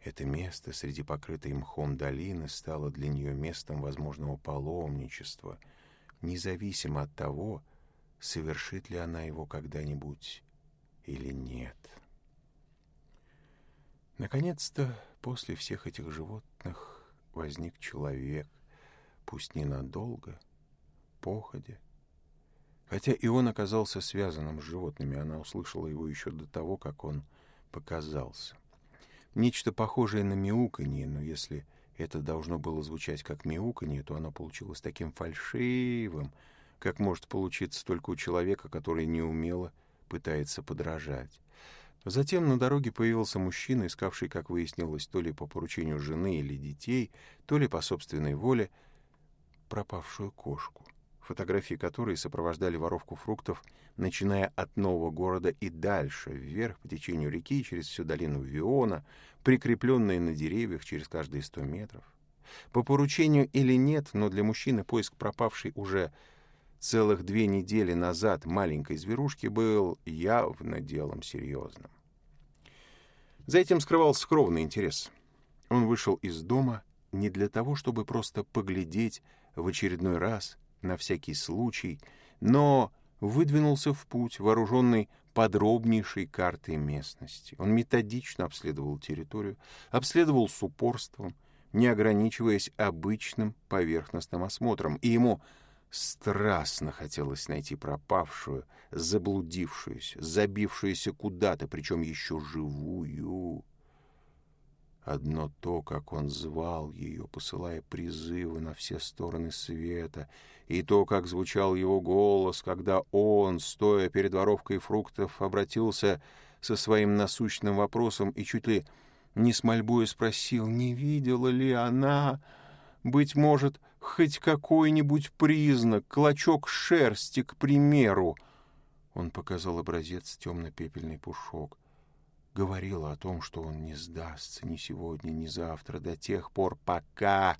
это место среди покрытой мхом долины стало для нее местом возможного паломничества, независимо от того, совершит ли она его когда-нибудь или нет. Наконец-то после всех этих животных возник человек — пусть ненадолго, походе. Хотя и он оказался связанным с животными, она услышала его еще до того, как он показался. Нечто похожее на мяуканье, но если это должно было звучать как мяуканье, то оно получилось таким фальшивым, как может получиться только у человека, который неумело пытается подражать. Затем на дороге появился мужчина, искавший, как выяснилось, то ли по поручению жены или детей, то ли по собственной воле, пропавшую кошку. Фотографии которой сопровождали воровку фруктов, начиная от нового города и дальше, вверх по течению реки, через всю долину Виона, прикрепленные на деревьях через каждые сто метров. По поручению или нет, но для мужчины поиск пропавшей уже целых две недели назад маленькой зверушки был явно делом серьезным. За этим скрывал скромный интерес. Он вышел из дома не для того, чтобы просто поглядеть в очередной раз, на всякий случай, но выдвинулся в путь, вооруженный подробнейшей картой местности. Он методично обследовал территорию, обследовал с упорством, не ограничиваясь обычным поверхностным осмотром, и ему страстно хотелось найти пропавшую, заблудившуюся, забившуюся куда-то, причем еще живую Одно то, как он звал ее, посылая призывы на все стороны света, и то, как звучал его голос, когда он, стоя перед воровкой фруктов, обратился со своим насущным вопросом и чуть ли не с мольбой спросил, не видела ли она, быть может, хоть какой-нибудь признак, клочок шерсти, к примеру. Он показал образец темно-пепельный пушок говорила о том, что он не сдастся ни сегодня, ни завтра, до тех пор, пока...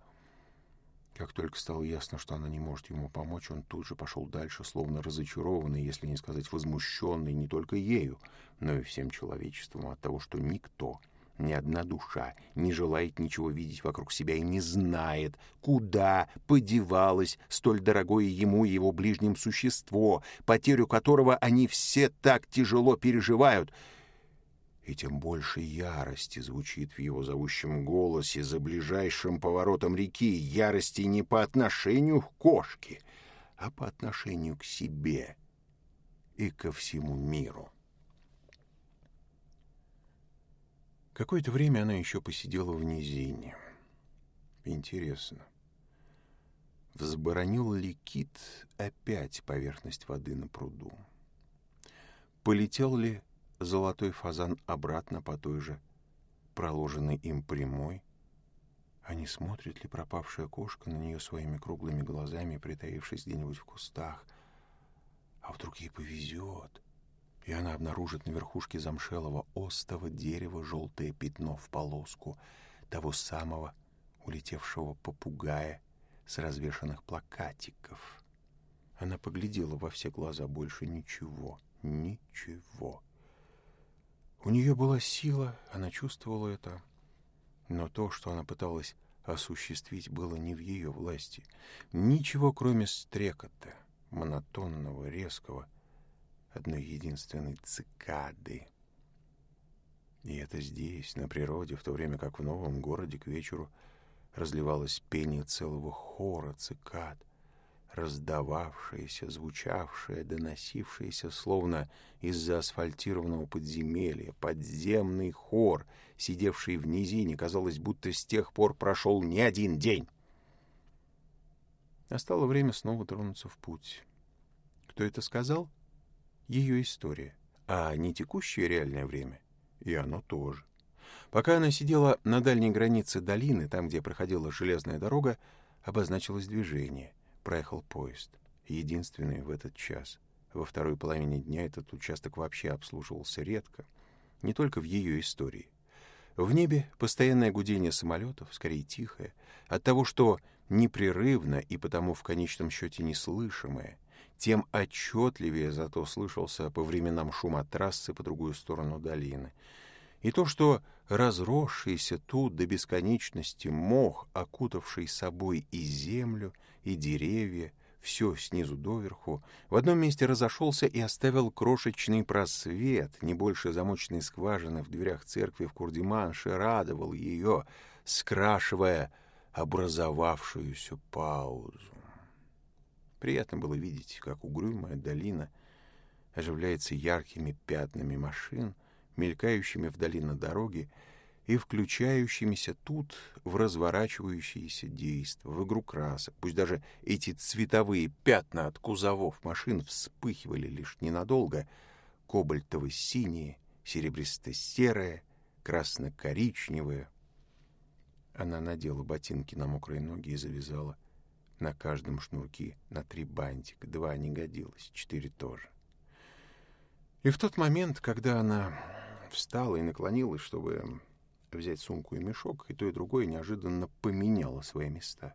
Как только стало ясно, что она не может ему помочь, он тут же пошел дальше, словно разочарованный, если не сказать возмущенный не только ею, но и всем человечеством от того, что никто, ни одна душа не желает ничего видеть вокруг себя и не знает, куда подевалось столь дорогое ему и его ближним существо, потерю которого они все так тяжело переживают — и тем больше ярости звучит в его зовущем голосе за ближайшим поворотом реки, ярости не по отношению к кошке, а по отношению к себе и ко всему миру. Какое-то время она еще посидела в низине. Интересно, взборонил ли кит опять поверхность воды на пруду? Полетел ли золотой фазан обратно по той же, проложенной им прямой, а не смотрит ли пропавшая кошка на нее своими круглыми глазами, притаившись где-нибудь в кустах. А вдруг ей повезет, и она обнаружит на верхушке замшелого остого дерева желтое пятно в полоску того самого улетевшего попугая с развешанных плакатиков. Она поглядела во все глаза больше ничего, ничего. У нее была сила, она чувствовала это. Но то, что она пыталась осуществить, было не в ее власти. Ничего, кроме стрекота, монотонного, резкого, одной единственной цикады. И это здесь, на природе, в то время как в новом городе к вечеру разливалось пение целого хора цикад — раздававшееся, звучавшее, доносившееся, словно из-за асфальтированного подземелья, подземный хор, сидевший в низине, казалось, будто с тех пор прошел не один день. Остало время снова тронуться в путь. Кто это сказал? Ее история, а не текущее реальное время. И оно тоже. Пока она сидела на дальней границе долины, там, где проходила железная дорога, обозначилось движение — проехал поезд. Единственный в этот час. Во второй половине дня этот участок вообще обслуживался редко. Не только в ее истории. В небе постоянное гудение самолетов, скорее тихое, от того, что непрерывно и потому в конечном счете неслышимое, тем отчетливее зато слышался по временам шум от трассы по другую сторону долины — и то, что разросшийся тут до бесконечности мох, окутавший собой и землю, и деревья, все снизу доверху, в одном месте разошелся и оставил крошечный просвет, не больше замочной скважины в дверях церкви в Курдиманше, радовал ее, скрашивая образовавшуюся паузу. Приятно было видеть, как угрюмая долина оживляется яркими пятнами машин, мелькающими вдали на дороге, и включающимися тут в разворачивающиеся действия, в игру красок. Пусть даже эти цветовые пятна от кузовов машин вспыхивали лишь ненадолго, кобальтово-синие, серебристо-серые, красно-коричневые. Она надела ботинки на мокрые ноги и завязала на каждом шнурке на три бантика. Два не годилось, четыре тоже. И в тот момент, когда она встала и наклонилась, чтобы взять сумку и мешок, и то, и другое неожиданно поменяло свои места.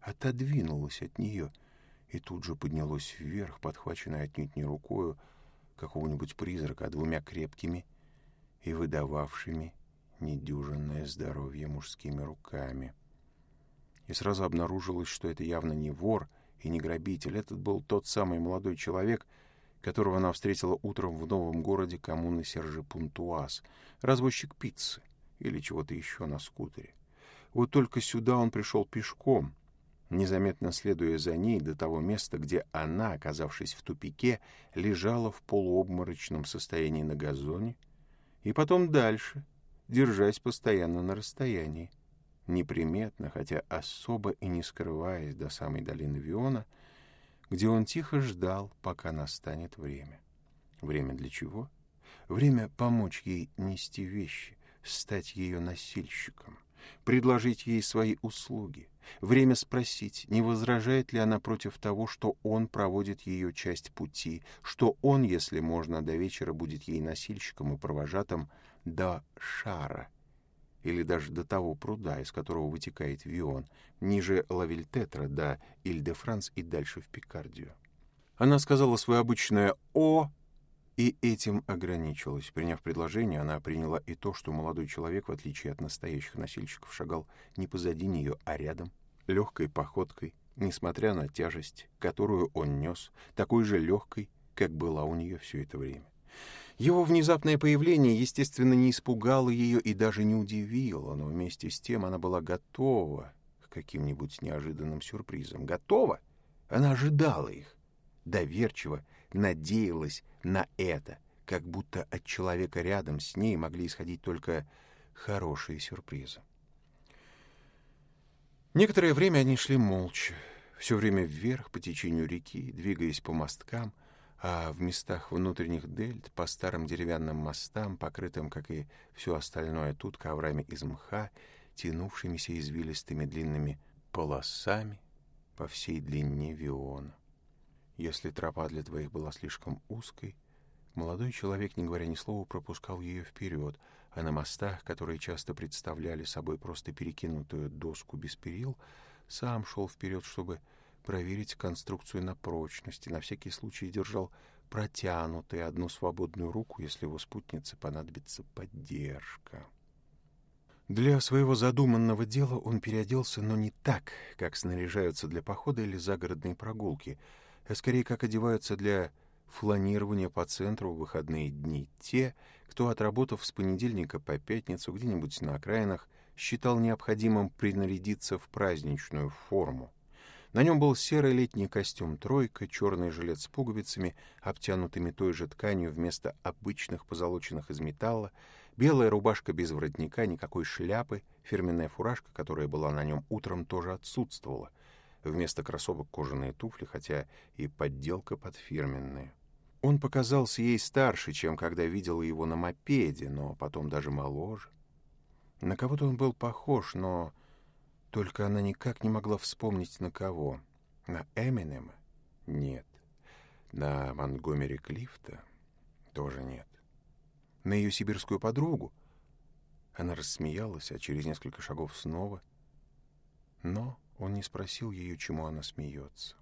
Отодвинулась от нее и тут же поднялась вверх, подхваченная отнюдь не рукою какого-нибудь призрака, а двумя крепкими и выдававшими недюжинное здоровье мужскими руками. И сразу обнаружилось, что это явно не вор и не грабитель. Этот был тот самый молодой человек — которого она встретила утром в новом городе коммуны Сержи Пунтуаз, развозчик пиццы или чего-то еще на скутере. Вот только сюда он пришел пешком, незаметно следуя за ней до того места, где она, оказавшись в тупике, лежала в полуобморочном состоянии на газоне, и потом дальше, держась постоянно на расстоянии, неприметно, хотя особо и не скрываясь до самой долины Виона, — где он тихо ждал, пока настанет время. Время для чего? Время помочь ей нести вещи, стать ее носильщиком, предложить ей свои услуги. Время спросить, не возражает ли она против того, что он проводит ее часть пути, что он, если можно, до вечера будет ей носильщиком и провожатым до шара, или даже до того пруда, из которого вытекает Вион, ниже Лавильтетра до Иль-де-Франс и дальше в Пикардию. Она сказала свое обычное «О», и этим ограничилась. Приняв предложение, она приняла и то, что молодой человек, в отличие от настоящих носильщиков, шагал не позади нее, а рядом, легкой походкой, несмотря на тяжесть, которую он нес, такой же легкой, как была у нее все это время. Его внезапное появление, естественно, не испугало ее и даже не удивило, но вместе с тем она была готова к каким-нибудь неожиданным сюрпризам. Готова? Она ожидала их. Доверчиво надеялась на это, как будто от человека рядом с ней могли исходить только хорошие сюрпризы. Некоторое время они шли молча, все время вверх по течению реки, двигаясь по мосткам — а в местах внутренних дельт по старым деревянным мостам, покрытым, как и все остальное тут, коврами из мха, тянувшимися извилистыми длинными полосами по всей длине Виона. Если тропа для двоих была слишком узкой, молодой человек, не говоря ни слова, пропускал ее вперед, а на мостах, которые часто представляли собой просто перекинутую доску без перил, сам шел вперед, чтобы проверить конструкцию на прочность и на всякий случай держал протянутой одну свободную руку, если его спутнице понадобится поддержка. Для своего задуманного дела он переоделся, но не так, как снаряжаются для похода или загородной прогулки, а скорее как одеваются для фланирования по центру в выходные дни те, кто, отработав с понедельника по пятницу где-нибудь на окраинах, считал необходимым принарядиться в праздничную форму. На нем был серый летний костюм «тройка», черный жилет с пуговицами, обтянутыми той же тканью вместо обычных позолоченных из металла, белая рубашка без воротника, никакой шляпы, фирменная фуражка, которая была на нем утром, тоже отсутствовала. Вместо кроссовок кожаные туфли, хотя и подделка под фирменные. Он показался ей старше, чем когда видела его на мопеде, но потом даже моложе. На кого-то он был похож, но только она никак не могла вспомнить, на кого. На Эминема? Нет. На Монгомери Клифта? Тоже нет. На ее сибирскую подругу? Она рассмеялась, а через несколько шагов снова. Но он не спросил ее, чему она смеется.